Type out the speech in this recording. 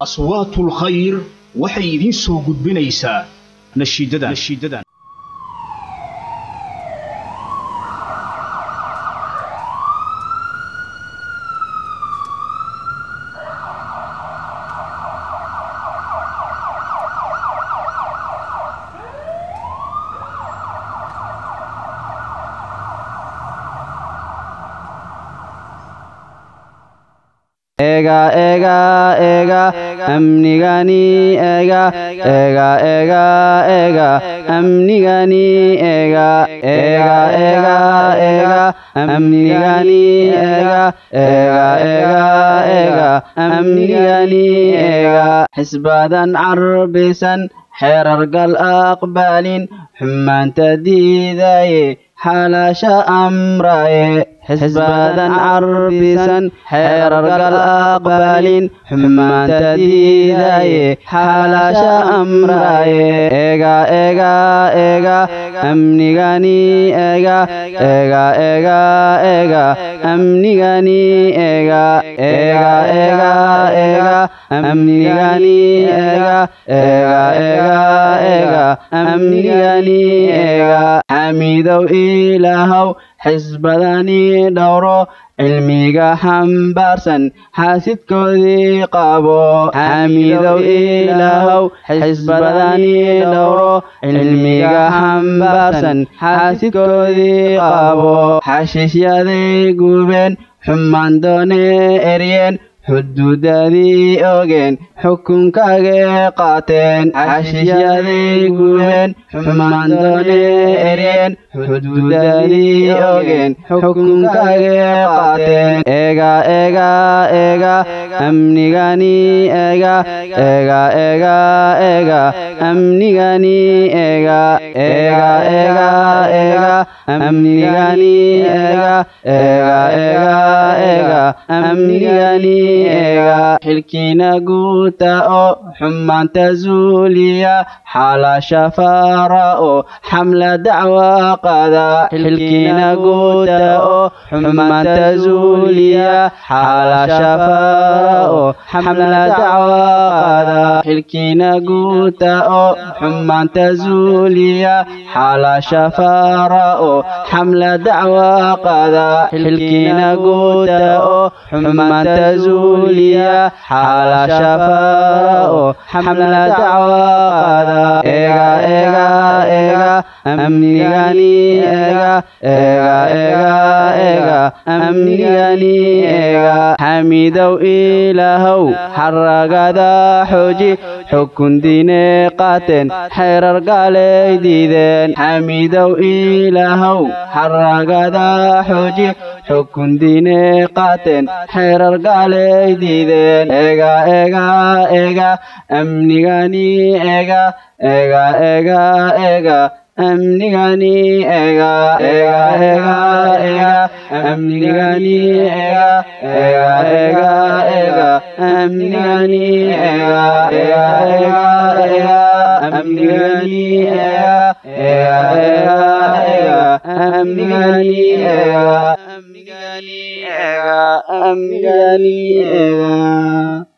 aswaatul khayr waxay idiin soo gudbinaysaa nashiidadan ega ega ega amnigani ega ega ega ega amnigani ega ega ega ega amnigani ega ega ega ega amnigani ega xisbadan carbisan xeerargal aqbalin xumaanta diidaye xalaasha amraye xisbadan carbisan xeerargal aqbalin xumaanta diidaye xalaasha amraye ega ega ega amnigani ega ega ega ega amnigani ega ega ega ega amnigani ega ega ega ega amnigani ega xamidow ilaahow xisbadani dhowro cilmiga xambaarsan xaasidkoodii qabo xamidow ilaahow xisbadani dhowro cilmiga xambaarsan xaasidkoodii qabo xashiishyaday gubeen xumaan doone eryeen xuduudadii ogeen xukunkaagee qaateen xashiishyaday gubeen xumaan doone eryeen xuduudadii ogeen xukunkaagee qaateen ega ega ega amnigani ega. Ega ega ega amnigani ega ega. Ega ega amnigani ega ega ega ega amnigani ega xilkiina guuta oo xumaanta zuuliya xalaasha faara oo xamla dacwa qada xilkiina guuta oo xumaanta zuuliya xalaasha faara oo xamla dacwa qada xilkiina guuta oo xumaanta zuuliya xalaasha faara oo xamla dacwa qada. Xilkiina guuta oo xumaanta zuuliya. Xalaasha faara oo xamla dacwa ega amnigani ega ega ega ega amnigani ega xamidow ilaahow xaragada xooji xukun qaateen xeerar gaalay diideen xamidow ilaahow xaragada xooji xukun qaateen xeerar gaalay diideen ega ega ega amnigani ega ega ega ega amnigani ega ega ega ega. Amnigani ega ega ega ega. Amnigani ega ega ega ega. Amnigani ega ega ega ega. Amnigani ega. Amnigani ega. Amnigani ega